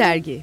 Dergi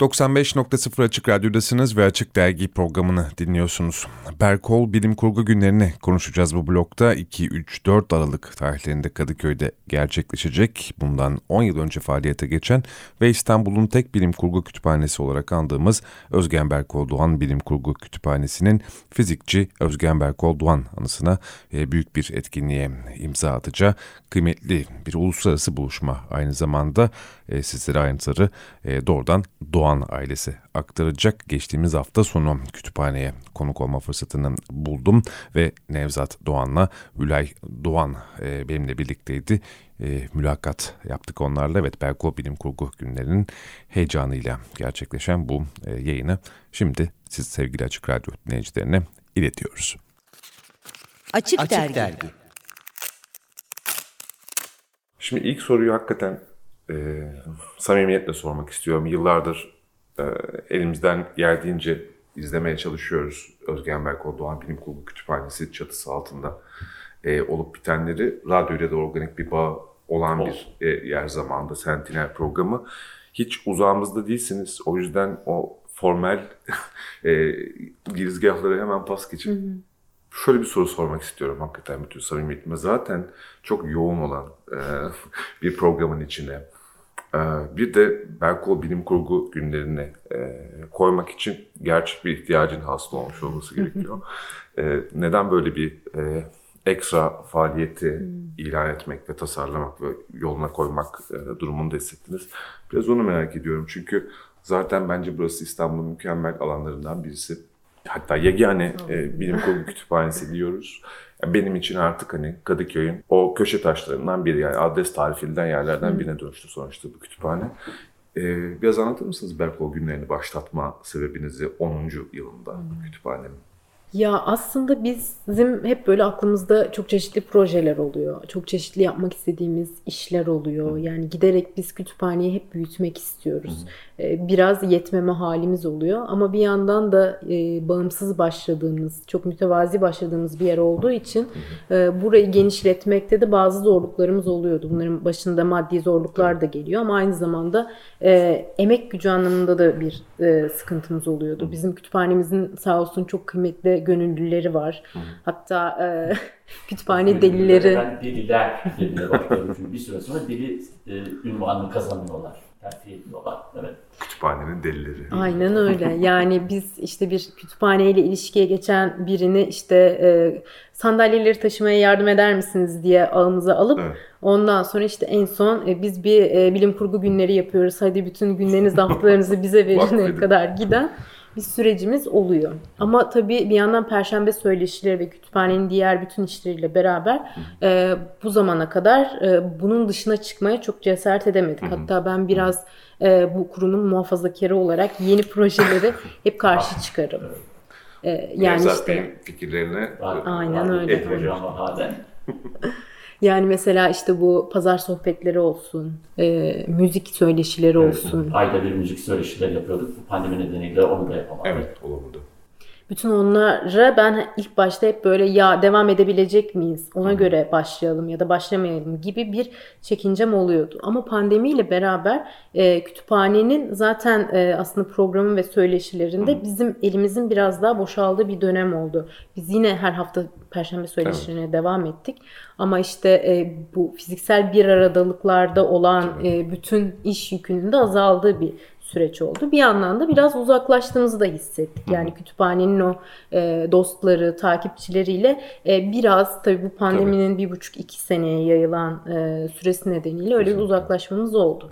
95.0 Açık Radyo'dasınız ve Açık Dergi programını dinliyorsunuz. Berkol Bilim Kurgu günlerini konuşacağız bu blokta. 2-3-4 Aralık tarihlerinde Kadıköy'de gerçekleşecek. Bundan 10 yıl önce faaliyete geçen ve İstanbul'un tek bilim kurgu kütüphanesi olarak andığımız Özgen Berkol Doğan Bilim Kurgu Kütüphanesi'nin fizikçi Özgen Berkol Doğan anısına e, büyük bir etkinliğe imza atacağı kıymetli bir uluslararası buluşma. Aynı zamanda e, sizlere ayrıntıları e, doğrudan Doğan ailesi aktaracak. Geçtiğimiz hafta sonu kütüphaneye konuk olma fırsatını buldum ve Nevzat Doğan'la Ülay Doğan e, benimle birlikteydi. E, mülakat yaptık onlarla. Evet Belko Bilim Kurgu günlerinin heyecanıyla gerçekleşen bu e, yayını şimdi siz sevgili Açık Radyo dinleyicilerine iletiyoruz. Açık, Açık Dergi. Dergi. Şimdi ilk soruyu hakikaten e, samimiyetle sormak istiyorum. Yıllardır elimizden geldiğince izlemeye çalışıyoruz. Özgen Berkol Doğan Bilim Kurulu Kütüphanesi çatısı altında e, olup bitenleri radyoyla da organik bir bağ olan bir e, yer zamanda Sentinel programı. Hiç uzağımızda değilsiniz. O yüzden o formel e, girizgahları hemen pas geçip hı hı. şöyle bir soru sormak istiyorum hakikaten bütün samimiyetime. Zaten çok yoğun olan e, bir programın içine ee, bir de Berkol bilim kurgu günlerine e, koymak için gerçek bir ihtiyacın hasıl olmuş olması gerekiyor. E, neden böyle bir e, ekstra faaliyeti ilan etmek ve tasarlamak ve yoluna koymak durumunda hissettiniz? Biraz onu merak ediyorum. Çünkü zaten bence burası İstanbul'un mükemmel alanlarından birisi. Hatta yegane e, bilim kurgu kütüphanesi diyoruz. Benim için artık hani Kadıköy'ün o köşe taşlarından biri yani adres edilen yerlerden birine dönüştü sonuçta bu kütüphane. Ee, biraz anlatır mısınız belki o günlerini başlatma sebebinizi 10. yılında hmm. kütüphanenin? Ya aslında bizim hep böyle aklımızda çok çeşitli projeler oluyor. Çok çeşitli yapmak istediğimiz işler oluyor. Yani giderek biz kütüphaneyi hep büyütmek istiyoruz. Ee, biraz yetmeme halimiz oluyor. Ama bir yandan da e, bağımsız başladığımız, çok mütevazi başladığımız bir yer olduğu için e, burayı genişletmekte de bazı zorluklarımız oluyordu. Bunların başında maddi zorluklar da geliyor ama aynı zamanda e, emek gücü anlamında da bir sıkıntımız oluyordu. Bizim kütüphanemizin sağ olsun çok kıymetli gönüllüleri var. Hı. Hatta e, kütüphane delileri. Deliler başladım çünkü bir süre sonra deli e, ünvanını kazanıyorlar. Terfi ediyorlar. Evet. Kütüphanenin delileri. Aynen öyle. Yani biz işte bir kütüphaneyle ilişkiye geçen birini işte e, sandalyeleri taşımaya yardım eder misiniz diye ağımıza alıp evet. ondan sonra işte en son e, biz bir e, bilim kurgu günleri yapıyoruz. Hadi bütün günleriniz haftalarınızı bize verin kadar giden bir sürecimiz oluyor. Ama tabii bir yandan perşembe söyleşileri ve kütüphanenin diğer bütün işleriyle beraber e, bu zamana kadar e, bunun dışına çıkmaya çok cesaret edemedik. Hatta ben biraz e, bu kurumun muhafazakarı olarak yeni projeleri hep karşı çıkarım. E, yani Nevzat işte, Bey'in fikirlerine aynen öyle. Yani mesela işte bu pazar sohbetleri olsun, e, müzik söyleşileri olsun. Evet, ayda bir müzik söyleşileri yapıyorduk. Pandemi nedeniyle onu da yapamadık. Evet, olamadı. Bütün onlara ben ilk başta hep böyle ya devam edebilecek miyiz? Ona hmm. göre başlayalım ya da başlamayalım gibi bir çekincem oluyordu. Ama pandemiyle beraber e, kütüphanenin zaten e, aslında programı ve söyleşilerinde hmm. bizim elimizin biraz daha boşaldığı bir dönem oldu. Biz yine her hafta perşembe söyleşilerine evet. devam ettik. Ama işte e, bu fiziksel bir aradalıklarda olan e, bütün iş yükünün de azaldığı bir süreç oldu. Bir yandan da biraz uzaklaştığımızı da hissettik. Yani kütüphanenin o e, dostları, takipçileriyle e, biraz tabii bu pandeminin tabii. bir buçuk iki seneye yayılan e, süresi nedeniyle öyle bir uzaklaşmamız oldu.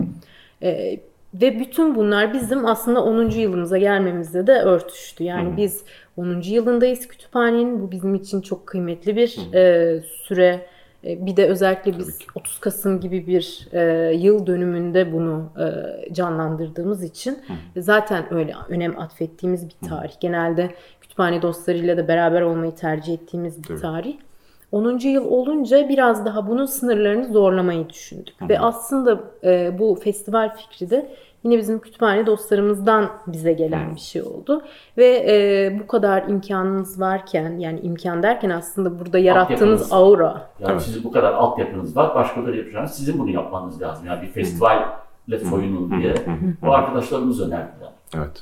E, ve bütün bunlar bizim aslında 10. yılımıza gelmemizde de örtüştü. Yani Hı. biz 10. yılındayız kütüphanenin. Bu bizim için çok kıymetli bir e, süre bir de özellikle biz 30 Kasım gibi bir e, yıl dönümünde bunu e, canlandırdığımız için Hı. zaten öyle önem atfettiğimiz bir tarih. Hı. Genelde kütüphane dostlarıyla da beraber olmayı tercih ettiğimiz bir Tabii. tarih. 10. yıl olunca biraz daha bunun sınırlarını zorlamayı düşündük. Hı. Ve aslında e, bu festival fikri de yine bizim kütüphane dostlarımızdan bize gelen bir şey oldu. Ve e, bu kadar imkanınız varken yani imkan derken aslında burada yarattığınız Altyapınız. aura. Yani Evet. sizin bu kadar altyapınız var, başkaları yapacağınız. Sizin bunu yapmanız lazım. Yani bir festivalle soyunun diye. Bu arkadaşlarımız önerdiler. Evet.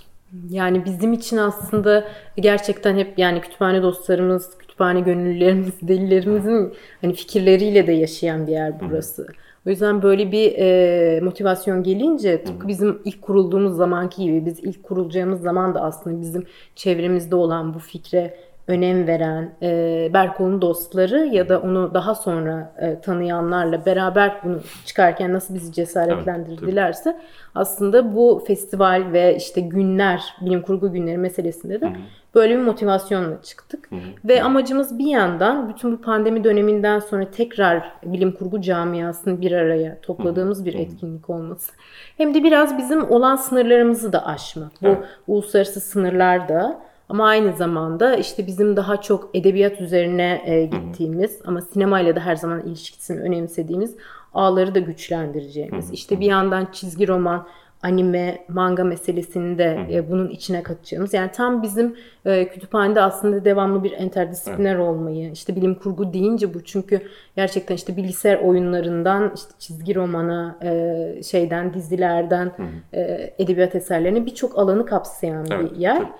Yani bizim için aslında gerçekten hep yani kütüphane dostlarımız, kütüphane gönüllülerimiz, delilerimizin hani fikirleriyle de yaşayan bir yer burası. O yüzden böyle bir e, motivasyon gelince tıpkı bizim ilk kurulduğumuz zamanki gibi biz ilk kurulacağımız zaman da aslında bizim çevremizde olan bu fikre önem veren e, Berkol'un dostları ya da onu daha sonra e, tanıyanlarla beraber bunu çıkarken nasıl bizi cesaretlendirdilerse aslında bu festival ve işte günler, bilim kurgu günleri meselesinde de böyle bir motivasyonla çıktık. Ve amacımız bir yandan bütün bu pandemi döneminden sonra tekrar bilim kurgu camiasını bir araya topladığımız bir etkinlik olması. Hem de biraz bizim olan sınırlarımızı da aşmak. Bu Evet. uluslararası sınırlar da ama aynı zamanda işte bizim daha çok edebiyat üzerine e, gittiğimiz ama sinemayla da her zaman ilişkisini önemsediğimiz ağları da güçlendireceğimiz. İşte bir yandan çizgi roman, anime, manga meselesini de e, bunun içine katacağımız. Yani tam bizim e, kütüphanede aslında devamlı bir interdisipliner olmayı, işte bilim kurgu deyince bu. Çünkü gerçekten işte bilgisayar oyunlarından işte çizgi romana, e, şeyden dizilerden e, edebiyat eserlerine birçok alanı kapsayan Evet, bir yer. E,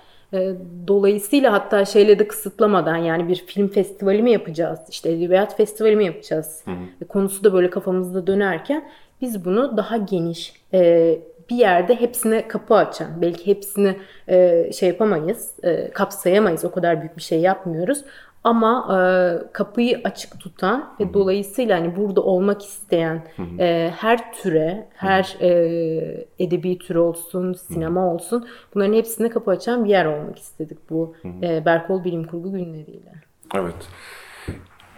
Dolayısıyla hatta şeyle de kısıtlamadan yani bir film festivali mi yapacağız, işte edebiyat festivali mi yapacağız E, konusu da böyle kafamızda dönerken biz bunu daha geniş e, bir yerde hepsine kapı açan, belki hepsini e, şey yapamayız, e, kapsayamayız, o kadar büyük bir şey yapmıyoruz. Ama e, kapıyı açık tutan ve dolayısıyla hani burada olmak isteyen e, her türe, her e, edebi tür olsun, sinema olsun bunların hepsine kapı açan bir yer olmak istedik bu e, Berkol Bilim Kurgu günleriyle. Evet.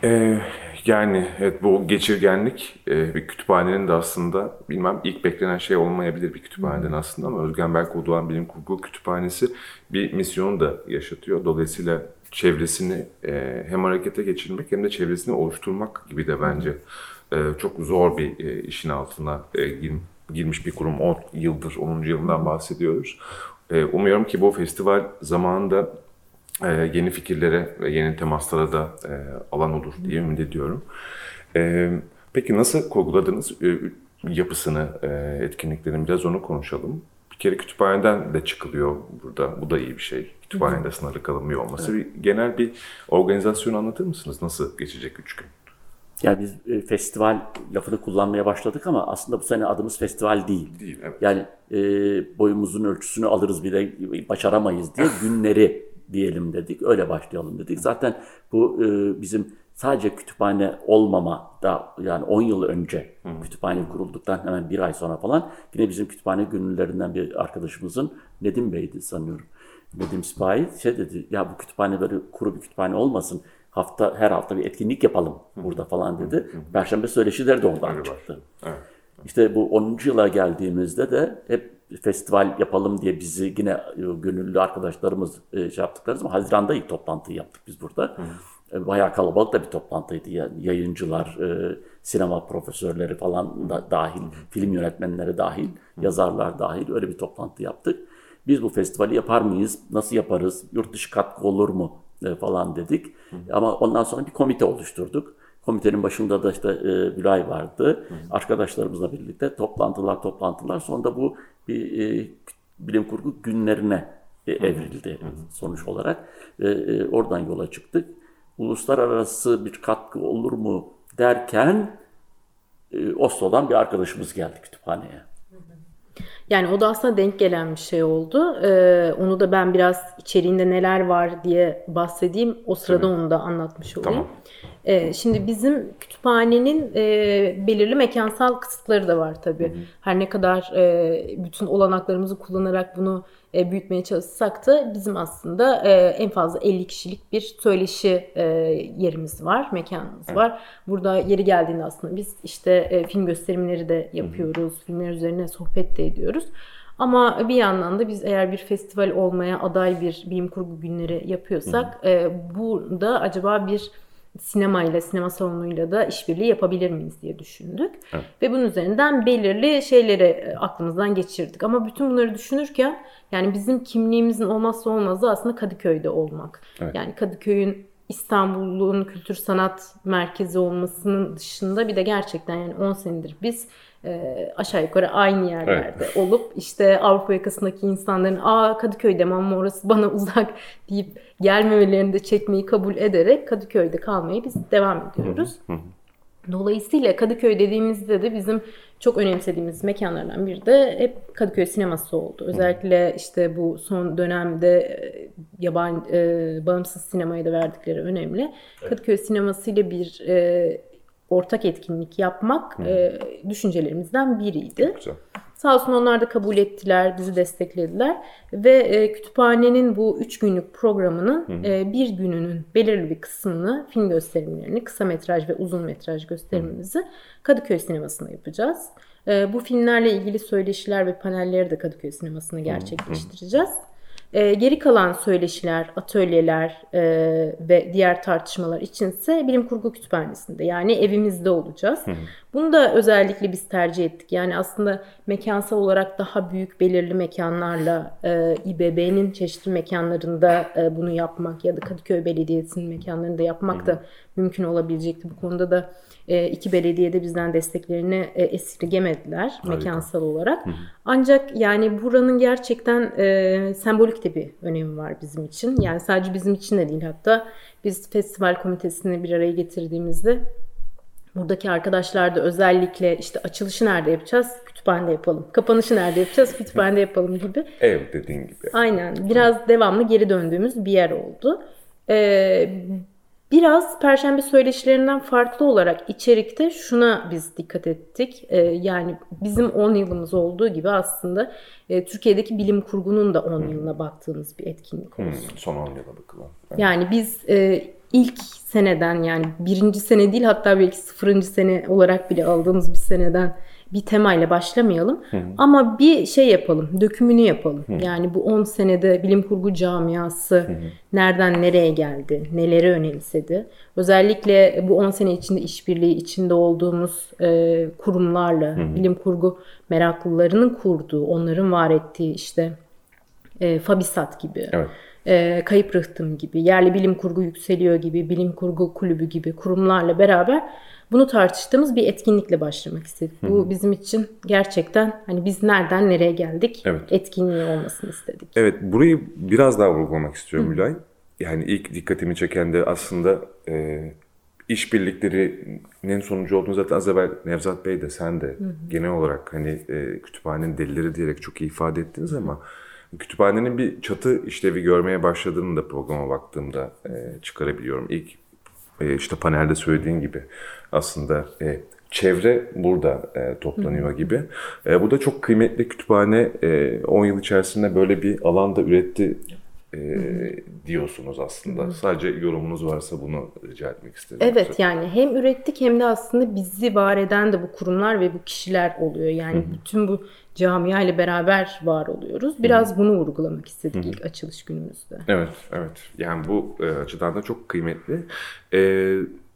Ee, yani evet bu geçirgenlik e, bir kütüphanenin de aslında bilmem ilk beklenen şey olmayabilir bir kütüphaneden aslında ama Özgen Berkol Doğan Bilim Kurgu Kütüphanesi bir misyonu da yaşatıyor. Dolayısıyla çevresini e, hem harekete geçirmek hem de çevresini oluşturmak gibi de bence e, çok zor bir e, işin altına e, gir- girmiş bir kurum. 10 yıldır, 10. yılından bahsediyoruz. E, umuyorum ki bu festival zamanında e, yeni fikirlere ve yeni temaslara da e, alan olur diye ümit ediyorum. E, peki nasıl kurguladınız e, yapısını, e, etkinliklerin biraz onu konuşalım. Bir kere kütüphaneden de çıkılıyor burada. Bu da iyi bir şey. Kütüphanede sınırlı kalınmıyor olması. Bir, genel bir organizasyonu anlatır mısınız? Nasıl geçecek üç gün? Yani biz e, festival lafını kullanmaya başladık ama aslında bu sene adımız festival değil. Değil, evet. Yani e, boyumuzun ölçüsünü alırız bile başaramayız diye günleri diyelim dedik. Öyle başlayalım dedik. Zaten bu e, bizim sadece kütüphane olmama da yani 10 yıl önce kütüphane kurulduktan hemen bir ay sonra falan yine bizim kütüphane gönüllülerinden bir arkadaşımızın Nedim Bey'di sanıyorum. Nedim Sipahi şey dedi ya bu kütüphane böyle kuru bir kütüphane olmasın. Hafta her hafta bir etkinlik yapalım burada falan dedi. Perşembe söyleşileri de ondan çıktı. Evet. İşte bu 10. yıla geldiğimizde de hep festival yapalım diye bizi yine e, gönüllü arkadaşlarımız e, şey yaptıkları zaman Haziran'da ilk toplantıyı yaptık biz burada. E, Bayağı kalabalık da bir toplantıydı. Yani yayıncılar, sinema profesörleri falan da dahil, film yönetmenleri dahil, yazarlar dahil öyle bir toplantı yaptık. Biz bu festivali yapar mıyız? Nasıl yaparız? Yurt dışı katkı olur mu? E, falan dedik. Ama ondan sonra bir komite oluşturduk. Komitenin başında da işte e, Gülay vardı. Arkadaşlarımızla birlikte toplantılar toplantılar. Sonra bu bir e, bilim kurgu günlerine e, evrildi sonuç olarak. Ve e, oradan yola çıktık. Uluslararası bir katkı olur mu derken e, Oslo'dan bir arkadaşımız geldi kütüphaneye. Yani o da aslında denk gelen bir şey oldu. Ee, onu da ben biraz içeriğinde neler var diye bahsedeyim. O sırada onu da anlatmış olayım. Tamam. Ee, şimdi bizim kütüphanenin e, belirli mekansal kısıtları da var tabii. Her ne kadar e, bütün olanaklarımızı kullanarak bunu e, büyütmeye çalışsak da bizim aslında e, en fazla 50 kişilik bir söyleşi e, yerimiz var, mekanımız var. Burada yeri geldiğinde aslında biz işte e, film gösterimleri de yapıyoruz, filmler üzerine sohbet de ediyoruz. Ama bir yandan da biz eğer bir festival olmaya aday bir bilim kurgu günleri yapıyorsak e, burada acaba bir sinemayla, sinema salonuyla da işbirliği yapabilir miyiz diye düşündük. Evet. Ve bunun üzerinden belirli şeyleri e, aklımızdan geçirdik. Ama bütün bunları düşünürken yani bizim kimliğimizin olmazsa olmazı aslında Kadıköy'de olmak. Evet. Yani Kadıköy'ün İstanbul'un kültür sanat merkezi olmasının dışında bir de gerçekten yani 10 senedir biz e, aşağı yukarı aynı yerlerde evet. olup işte Avrupa yakasındaki insanların aa Kadıköy'de ama orası bana uzak deyip gelmemelerini de çekmeyi kabul ederek Kadıköy'de kalmayı biz devam ediyoruz. Dolayısıyla Kadıköy dediğimizde de bizim çok önemsediğimiz mekanlardan biri de hep Kadıköy sineması oldu. Özellikle işte bu son dönemde e, yabancı e, bağımsız sinemaya da verdikleri önemli. Kadıköy sineması ile bir e, ortak etkinlik yapmak e, düşüncelerimizden biriydi. Güzel. Sağ olsun onlar da kabul ettiler, bizi desteklediler ve e, kütüphanenin bu üç günlük programının e, bir gününün belirli bir kısmını film gösterimlerini, kısa metraj ve uzun metraj gösterimimizi Kadıköy sinemasında yapacağız. E, bu filmlerle ilgili söyleşiler ve panelleri de Kadıköy sinemasında gerçekleştireceğiz. Hı hı. E, geri kalan söyleşiler, atölyeler e, ve diğer tartışmalar içinse bilim kurgu kütüphanesinde yani evimizde olacağız. Hı hı. Bunu da özellikle biz tercih ettik. Yani aslında mekansal olarak daha büyük belirli mekanlarla e, İBB'nin çeşitli mekanlarında e, bunu yapmak ya da Kadıköy Belediyesi'nin mekanlarında yapmak hı hı. da mümkün olabilecekti. Bu konuda da e, iki belediye de bizden desteklerini e, esirgemediler Harika. mekansal olarak. Hı hı. Ancak yani buranın gerçekten e, sembolik de bir önemi var bizim için. Yani sadece bizim için de değil hatta biz festival komitesini bir araya getirdiğimizde buradaki arkadaşlar da özellikle işte açılışı nerede yapacağız? Kütüphanede yapalım. Kapanışı nerede yapacağız? Kütüphanede yapalım gibi. Ev dediğin gibi. Aynen. Biraz devamlı geri döndüğümüz bir yer oldu. Ee, Biraz Perşembe söyleşilerinden farklı olarak içerikte şuna biz dikkat ettik. Ee, yani bizim 10 yılımız olduğu gibi aslında e, Türkiye'deki bilim kurgunun da 10 hmm. yılına baktığımız bir etkinlik olsun. Hmm, son 10 yıla bakılan. Evet. Yani biz e, ilk seneden yani birinci sene değil hatta belki sıfırıncı sene olarak bile aldığımız bir seneden bir temayla başlamayalım. Hı. Ama bir şey yapalım, dökümünü yapalım. Hı. Yani bu 10 senede bilim kurgu camiası hı nereden nereye geldi, neleri önemsedi. Özellikle bu 10 sene içinde işbirliği içinde olduğumuz e, kurumlarla, hı bilim kurgu meraklılarının kurduğu, onların var ettiği işte e, Fabisat gibi. Evet e, Kayıp Rıhtım gibi, Yerli Bilim Kurgu Yükseliyor gibi, Bilim Kurgu Kulübü gibi kurumlarla beraber bunu tartıştığımız bir etkinlikle başlamak istedik. Hı-hı. Bu bizim için gerçekten hani biz nereden nereye geldik evet. etkinliği olmasını istedik. Evet burayı biraz daha vurgulamak istiyorum Gülay. Yani ilk dikkatimi çeken de aslında e, işbirliklerinin sonucu olduğunu zaten az evvel Nevzat Bey de sen de Hı-hı. genel olarak hani e, kütüphanenin delileri diyerek çok iyi ifade ettiniz ama kütüphanenin bir çatı işlevi görmeye başladığını da programa baktığımda e, çıkarabiliyorum. İlk e, işte panelde söylediğin gibi aslında e, çevre burada e, toplanıyor Hı. gibi. E, bu da çok kıymetli kütüphane e, 10 yıl içerisinde böyle bir alanda üretti e, diyorsunuz aslında. Hı. Sadece yorumunuz varsa bunu rica etmek istedim. Evet yoksa. yani hem ürettik hem de aslında bizi var eden de bu kurumlar ve bu kişiler oluyor. Yani Hı. bütün bu camia ile beraber var oluyoruz. Biraz Hı. bunu vurgulamak istedik Hı. ilk açılış günümüzde. Evet, evet. Yani bu e, açıdan da çok kıymetli. E,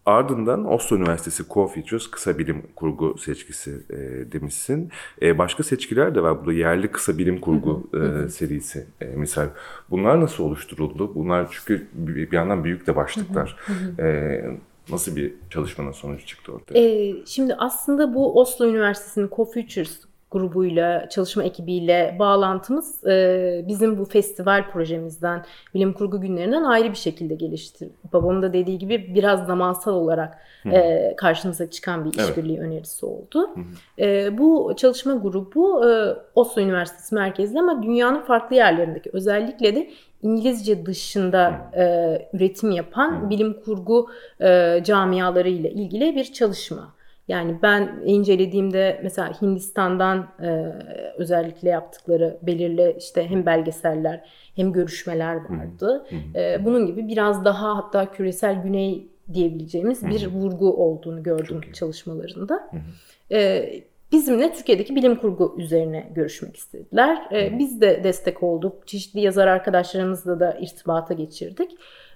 Ardından Oslo Üniversitesi Co-Features kısa bilim kurgu seçkisi e, demişsin. E, başka seçkiler de var burada. Yerli kısa bilim kurgu e, serisi e, misal. Bunlar nasıl oluşturuldu? Bunlar çünkü bir, yandan büyük de başlıklar. e, nasıl bir çalışmanın sonucu çıktı ortaya? E, şimdi aslında bu Oslo Üniversitesi'nin Co-Features grubuyla, çalışma ekibiyle bağlantımız e, bizim bu festival projemizden, bilim kurgu günlerinden ayrı bir şekilde gelişti. Babamın da dediği gibi biraz zamansal olarak e, karşımıza çıkan bir işbirliği evet. önerisi oldu. E, bu çalışma grubu e, Oslo Üniversitesi merkezli ama dünyanın farklı yerlerindeki özellikle de İngilizce dışında e, üretim yapan bilim kurgu e, camiaları ile ilgili bir çalışma. Yani ben incelediğimde mesela Hindistan'dan e, özellikle yaptıkları belirli işte hem belgeseller hem görüşmeler vardı. E, bunun gibi biraz daha hatta küresel güney diyebileceğimiz bir vurgu olduğunu gördüm çalışmalarında. E, bizimle Türkiye'deki bilim kurgu üzerine görüşmek istediler. E, biz de destek olduk. Çeşitli yazar arkadaşlarımızla da irtibata geçirdik.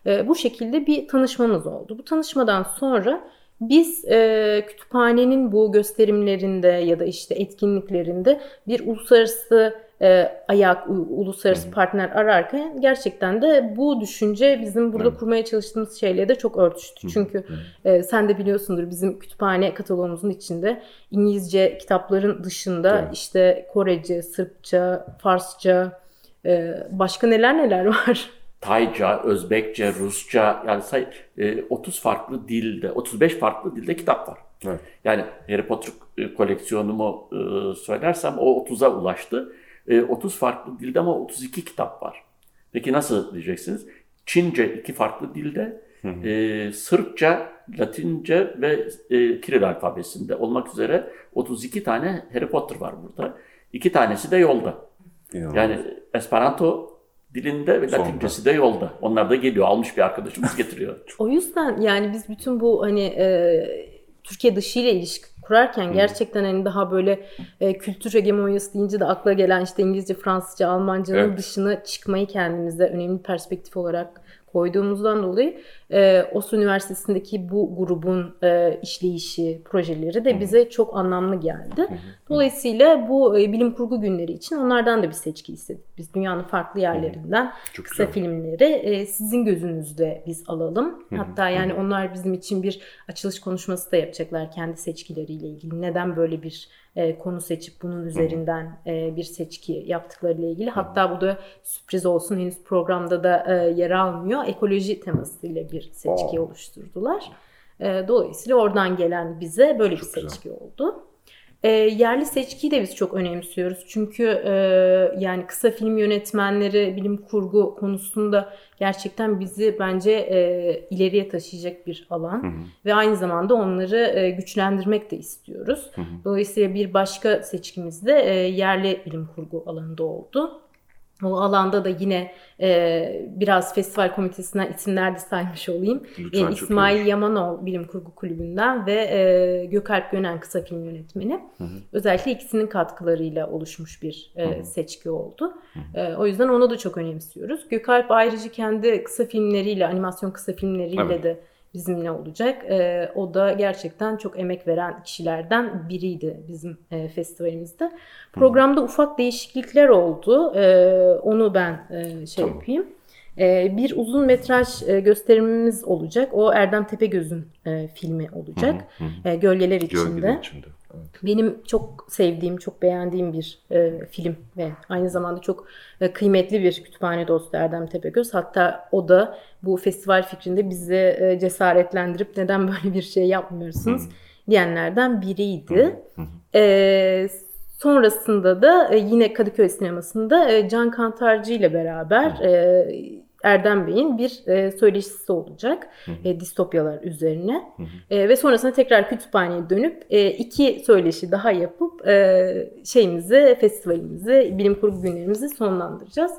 E, bu şekilde bir tanışmamız oldu. Bu tanışmadan sonra biz e, kütüphanenin bu gösterimlerinde ya da işte etkinliklerinde bir uluslararası e, ayak, uluslararası partner ararken gerçekten de bu düşünce bizim burada kurmaya çalıştığımız şeyle de çok örtüştü. Çünkü e, sen de biliyorsundur bizim kütüphane kataloğumuzun içinde İngilizce kitapların dışında evet. işte Korece, Sırpça, Farsça, e, başka neler neler var. Tayca, Özbekçe, Rusça yani say, e, 30 farklı dilde, 35 farklı dilde kitap var. Evet. Yani Harry Potter e, koleksiyonumu e, söylersem o 30'a ulaştı. E, 30 farklı dilde ama 32 kitap var. Peki nasıl diyeceksiniz? Çince iki farklı dilde, E, Sırpça, Latince ve e, Kiril alfabesinde olmak üzere 32 tane Harry Potter var burada. İki tanesi de yolda. İnanılmaz. Yani Esperanto dilinde ve Latincesi de yolda. Onlar da geliyor. Almış bir arkadaşımız getiriyor. o yüzden yani biz bütün bu hani e, Türkiye dışı ile ilişki kurarken hmm. gerçekten hani daha böyle e, kültür hegemonyası deyince de akla gelen işte İngilizce, Fransızca, Almanca'nın evet. dışına çıkmayı kendimize önemli perspektif olarak koyduğumuzdan dolayı e, OS Üniversitesi'ndeki bu grubun e, işleyişi, projeleri de bize çok anlamlı geldi. Dolayısıyla bu e, bilim kurgu günleri için onlardan da bir seçki istedik. Biz dünyanın farklı yerlerinden çok kısa güzel. filmleri e, sizin gözünüzde biz alalım. Hatta yani onlar bizim için bir açılış konuşması da yapacaklar kendi seçkileriyle ilgili. Neden böyle bir e, konu seçip bunun üzerinden e, bir seçki yaptıklarıyla ilgili. Hatta bu da sürpriz olsun henüz programda da e, yer almıyor. Ekoloji temasıyla bir seçki Oo. oluşturdular. E, dolayısıyla oradan gelen bize böyle çok bir seçki güzel. oldu. E, yerli seçkiyi de biz çok önemsiyoruz. Çünkü e, yani kısa film yönetmenleri bilim kurgu konusunda gerçekten bizi bence e, ileriye taşıyacak bir alan. Hı hı. Ve aynı zamanda onları e, güçlendirmek de istiyoruz. Hı hı. Dolayısıyla bir başka seçkimiz de e, yerli bilim kurgu alanında oldu. O alanda da yine e, biraz festival komitesinden isimler de saymış olayım. Lütfen, e, İsmail Yamanol Bilim Kurgu Kulübü'nden ve e, Gökalp Gönen kısa film yönetmeni. Hı hı. Özellikle ikisinin katkılarıyla oluşmuş bir e, hı hı. seçki oldu. Hı hı. E, o yüzden onu da çok önemsiyoruz. Gökalp ayrıca kendi kısa filmleriyle, animasyon kısa filmleriyle evet. de bizimle olacak. E, o da gerçekten çok emek veren kişilerden biriydi bizim e, festivalimizde. Programda Hı. ufak değişiklikler oldu. E, onu ben e, şey tamam. yapayım. E, bir uzun metraj e, gösterimimiz olacak. O Erdem Tepegöz'ün e, filmi olacak. Hı hı. E, Gölgeler içinde. Gölgeler içinde. Benim çok sevdiğim, çok beğendiğim bir e, film ve aynı zamanda çok e, kıymetli bir kütüphane dostu Erdem Tepegöz. Hatta o da bu festival fikrinde bizi e, cesaretlendirip neden böyle bir şey yapmıyorsunuz Hı. diyenlerden biriydi. E, sonrasında da e, yine Kadıköy sinemasında e, Can Kantarcı ile beraber... E, Erdem Bey'in bir e, söyleşisi olacak hı hı. E, distopyalar üzerine hı hı. E, ve sonrasında tekrar kütüphaneye dönüp e, iki söyleşi daha yapıp e, şeyimizi festivalimizi bilim kurgu günlerimizi sonlandıracağız.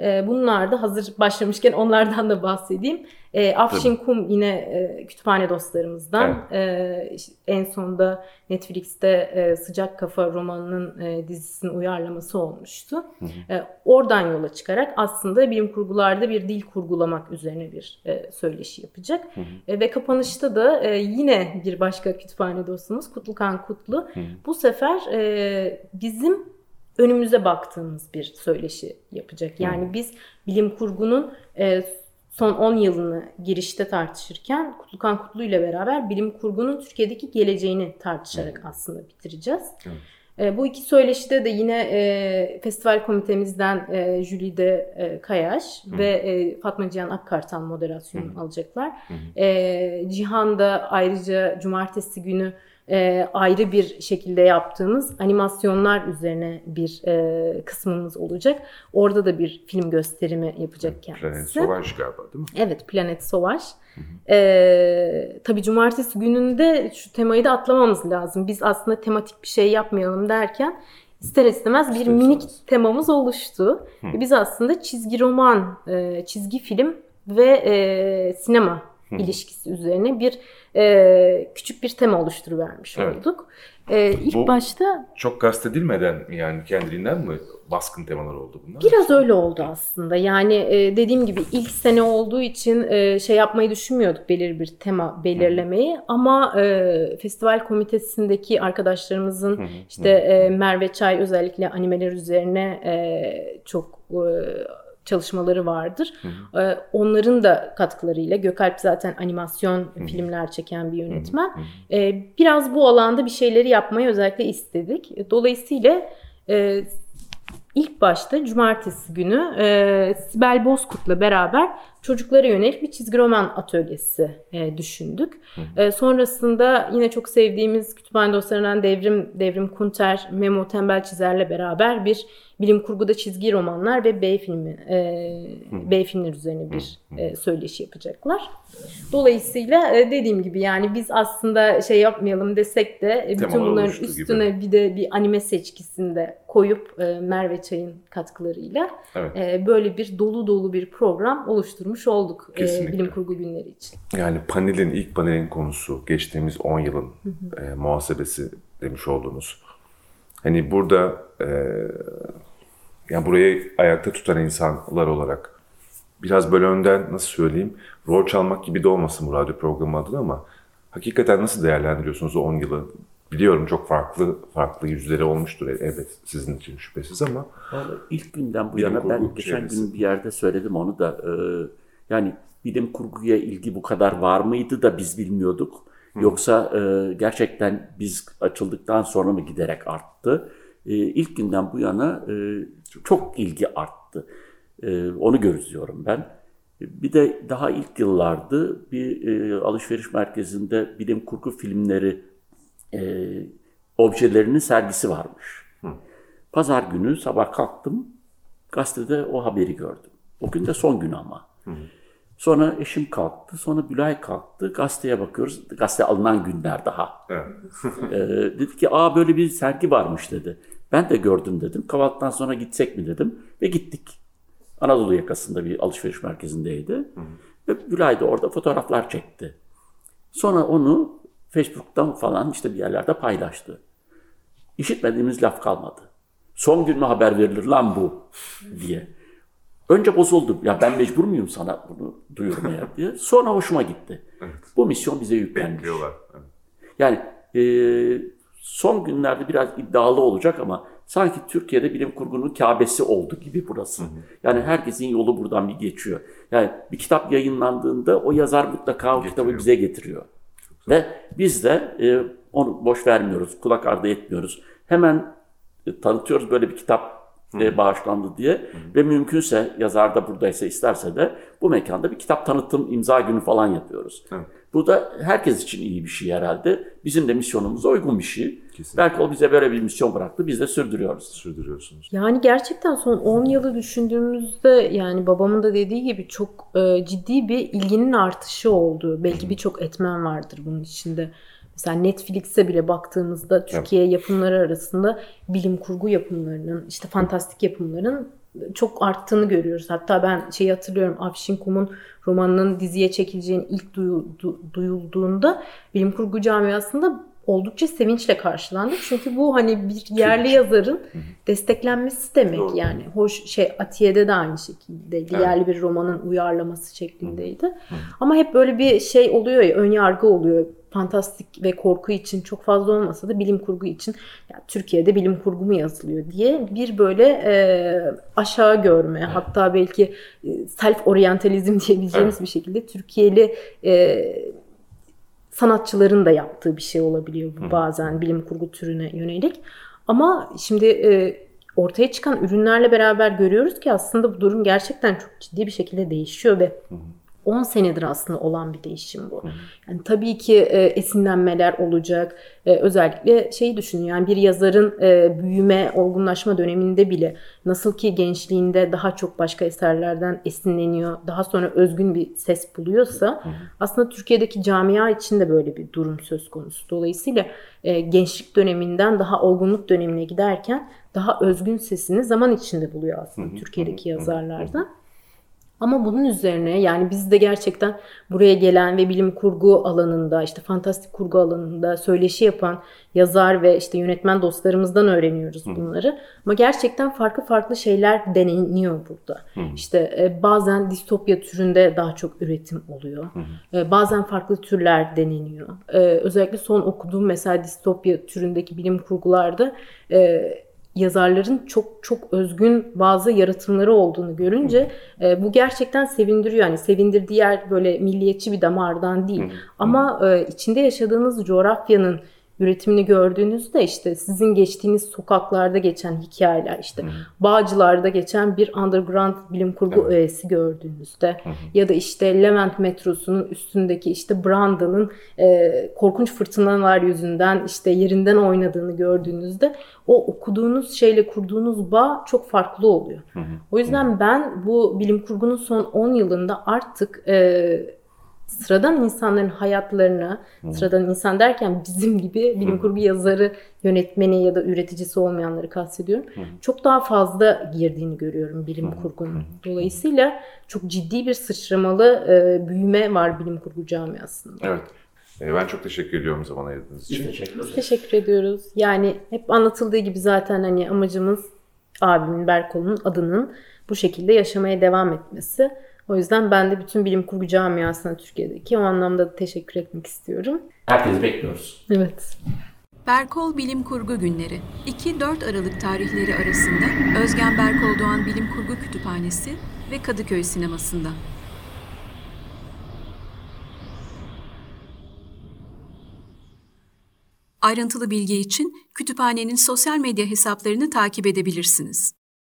E, bunlar da hazır başlamışken onlardan da bahsedeyim. E, Afşin Tabii. Kum yine e, kütüphane dostlarımızdan. Evet. E, en sonunda Netflix'te e, Sıcak Kafa romanının e, dizisinin uyarlaması olmuştu. Hı hı. E, oradan yola çıkarak aslında bilim kurgularda bir dil kurgulamak üzerine bir e, söyleşi yapacak. Hı hı. E, ve kapanışta da e, yine bir başka kütüphane dostumuz Kutlukan Kutlu. Hı hı. Bu sefer e, bizim önümüze baktığımız bir söyleşi yapacak. Yani hı. biz bilim kurgunun e, son 10 yılını girişte tartışırken Kutlukan Kutlu ile beraber bilim kurgunun Türkiye'deki geleceğini tartışarak aslında bitireceğiz. Evet. E, bu iki söyleşide de yine e, festival komitemizden e, Jülide e, Kayaş Hı. ve e, Fatma Cihan Akkartan moderasyonu Hı. alacaklar. Hı. E, Cihan da ayrıca cumartesi günü e, ayrı bir şekilde yaptığımız animasyonlar üzerine bir e, kısmımız olacak. Orada da bir film gösterimi yapacak kendisi. Planet Savaş galiba değil mi? Evet Planet Savaş. E, tabii cumartesi gününde şu temayı da atlamamız lazım. Biz aslında tematik bir şey yapmayalım derken ister istemez bir ister minik istemez. temamız oluştu. Hı. Biz aslında çizgi roman, e, çizgi film ve e, sinema Hı. ilişkisi üzerine bir e, küçük bir tema oluşturuvermiş evet. olduk. Ee, ilk Bu- başta Çok kastedilmeden yani kendiliğinden mi baskın temalar oldu bunlar? Biraz öyle oldu aslında. Yani e, dediğim gibi ilk sene olduğu için e, şey yapmayı düşünmüyorduk belirli bir tema belirlemeyi ama e, festival komitesindeki arkadaşlarımızın işte e, Merve Çay özellikle animeler üzerine e, çok e, çalışmaları vardır. E, onların da katkılarıyla Gökalp zaten animasyon filmler çeken bir yönetmen. E, biraz bu alanda bir şeyleri yapmayı özellikle istedik. Dolayısıyla e, İlk başta cumartesi günü e, Sibel Bozkurt'la beraber çocuklara yönelik bir çizgi roman atölyesi e, düşündük. E, sonrasında yine çok sevdiğimiz kütüphane dostlarından Devrim Devrim Kunter, Memo Tembel Çizer'le beraber bir bilim kurguda çizgi romanlar ve B filmi e, B filmler üzerine bir e, söyleşi yapacaklar. Dolayısıyla e, dediğim gibi yani biz aslında şey yapmayalım desek de e, bütün Temalar bunların oluştu gibi. üstüne bir de bir anime seçkisinde koyup e, Merve Çay'ın katkılarıyla Evet. e, böyle bir dolu dolu bir program oluşturmuş olduk e, bilim kurgu günleri için. Yani panelin, ilk panelin konusu geçtiğimiz 10 yılın e, muhasebesi demiş olduğunuz. Hani burada e, yani burayı ayakta tutan insanlar olarak biraz böyle önden nasıl söyleyeyim rol çalmak gibi de olmasın bu radyo programı adına ama hakikaten nasıl değerlendiriyorsunuz o 10 yılı? Biliyorum çok farklı farklı yüzleri olmuştur evet sizin için şüphesiz ama Vallahi ilk günden bu yana ben geçen gün bir yerde söyledim onu da e, yani bilim kurguya ilgi bu kadar var mıydı da biz bilmiyorduk. Yoksa e, gerçekten biz açıldıktan sonra mı giderek arttı? E, ilk günden bu yana e, çok ilgi arttı. E, onu gözlüyorum ben. Bir de daha ilk yıllardı bir e, alışveriş merkezinde bilim kurgu filmleri e, objelerinin sergisi varmış. Pazar günü sabah kalktım, gazetede o haberi gördüm. O gün de son gün ama. Sonra eşim kalktı, sonra Bülay kalktı, gazeteye bakıyoruz. Gazete alınan günler daha. evet. Ee, dedi ki, aa böyle bir sergi varmış dedi. Ben de gördüm dedim. Kahvaltıdan sonra gitsek mi dedim ve gittik. Anadolu yakasında bir alışveriş merkezindeydi. Ve Bülay da orada fotoğraflar çekti. Sonra onu Facebook'tan falan işte bir yerlerde paylaştı. İşitmediğimiz laf kalmadı. Son gün mü haber verilir lan bu diye. Önce bozuldum. Ya ben mecbur muyum sana bunu duyurmaya diye. Sonra hoşuma gitti. Bu misyon bize yüklenmiş. Bekliyorlar. Evet. Yani e, son günlerde biraz iddialı olacak ama sanki Türkiye'de bilim kurgunun Kabe'si oldu gibi burası. Yani herkesin yolu buradan bir geçiyor. Yani bir kitap yayınlandığında o yazar mutlaka o kitabı Getiriyor. bize getiriyor. Ve biz de e, onu boş vermiyoruz, kulak ardı etmiyoruz. Hemen e, tanıtıyoruz böyle bir kitap e, bağışlandı diye ve mümkünse yazar da buradaysa isterse de bu mekanda bir kitap tanıtım imza günü falan yapıyoruz. Evet. Bu da herkes için iyi bir şey herhalde. Bizim de misyonumuza uygun bir şey. Kesinlikle. Belki o bize böyle bir misyon bıraktı. Biz de sürdürüyoruz. Sürdürüyorsunuz. Yani gerçekten son 10 yılı düşündüğümüzde yani babamın da dediği gibi çok e, ciddi bir ilginin artışı oldu. Belki birçok etmen vardır bunun içinde. Mesela Netflix'e bile baktığımızda Türkiye yapımları arasında bilim kurgu yapımlarının, işte fantastik yapımların çok arttığını görüyoruz. Hatta ben şeyi hatırlıyorum Afşin Kum'un romanının diziye çekileceğini ilk duyu- du- duyulduğunda bilim kurgu camiasında oldukça sevinçle karşılandı. Çünkü bu hani bir yerli yazarın desteklenmesi demek Doğru. yani. Hoş şey Atiye'de de aynı şekilde yerli bir romanın uyarlaması şeklindeydi. Ama hep böyle bir şey oluyor ya ön yargı oluyor. Fantastik ve korku için çok fazla olmasa da bilim kurgu için ya Türkiye'de bilim kurgu mu yazılıyor diye bir böyle e, aşağı görme hatta belki e, self oryantalizm diyebileceğimiz bir şekilde Türkiye'li e, sanatçıların da yaptığı bir şey olabiliyor bu bazen bilim kurgu türüne yönelik. Ama şimdi e, ortaya çıkan ürünlerle beraber görüyoruz ki aslında bu durum gerçekten çok ciddi bir şekilde değişiyor ve 10 senedir aslında olan bir değişim bu. Yani tabii ki e, esinlenmeler olacak. E, özellikle şeyi düşünün yani bir yazarın e, büyüme, olgunlaşma döneminde bile nasıl ki gençliğinde daha çok başka eserlerden esinleniyor, daha sonra özgün bir ses buluyorsa aslında Türkiye'deki camia için de böyle bir durum söz konusu. Dolayısıyla e, gençlik döneminden daha olgunluk dönemine giderken daha özgün sesini zaman içinde buluyor aslında Türkiye'deki yazarlardan. Ama bunun üzerine yani biz de gerçekten buraya gelen ve bilim kurgu alanında işte fantastik kurgu alanında söyleşi yapan yazar ve işte yönetmen dostlarımızdan öğreniyoruz bunları. Ama gerçekten farklı farklı şeyler deneniyor burada. İşte e, bazen distopya türünde daha çok üretim oluyor. E, bazen farklı türler deneniyor. E, özellikle son okuduğum mesela distopya türündeki bilim kurgularda yazarların çok çok özgün bazı yaratımları olduğunu görünce e, bu gerçekten sevindiriyor. Yani sevindirdiği yer böyle milliyetçi bir damardan değil. Ama e, içinde yaşadığınız coğrafyanın üretimini gördüğünüzde işte sizin geçtiğiniz sokaklarda geçen hikayeler işte Bağcılar'da geçen bir underground bilim kurgu Evet. öğesi gördüğünüzde ya da işte Levent metrosunun üstündeki işte Branda'nın e, korkunç fırtınalar yüzünden işte yerinden oynadığını gördüğünüzde o okuduğunuz şeyle kurduğunuz bağ çok farklı oluyor. O yüzden ben bu bilim kurgunun son 10 yılında artık e, sıradan insanların hayatlarına, sıradan insan derken bizim gibi bilim kurgu yazarı, yönetmeni ya da üreticisi olmayanları kastediyorum. Çok daha fazla girdiğini görüyorum bilim kurgunun. Dolayısıyla çok ciddi bir sıçramalı e, büyüme var bilim kurgu camiasında. Evet. E, ben çok teşekkür ediyorum zaman ayırdığınız Biz için. teşekkür. Teşekkür ediyoruz. Yani hep anlatıldığı gibi zaten hani amacımız abimin Berkol'un adının bu şekilde yaşamaya devam etmesi. O yüzden ben de bütün bilim kurgu camiasına Türkiye'deki o anlamda da teşekkür etmek istiyorum. Herkesi bekliyoruz. Evet. Berkol Bilim Kurgu Günleri 2-4 Aralık tarihleri arasında Özgen Berkol Doğan Bilim Kurgu Kütüphanesi ve Kadıköy Sineması'nda. Ayrıntılı bilgi için kütüphanenin sosyal medya hesaplarını takip edebilirsiniz.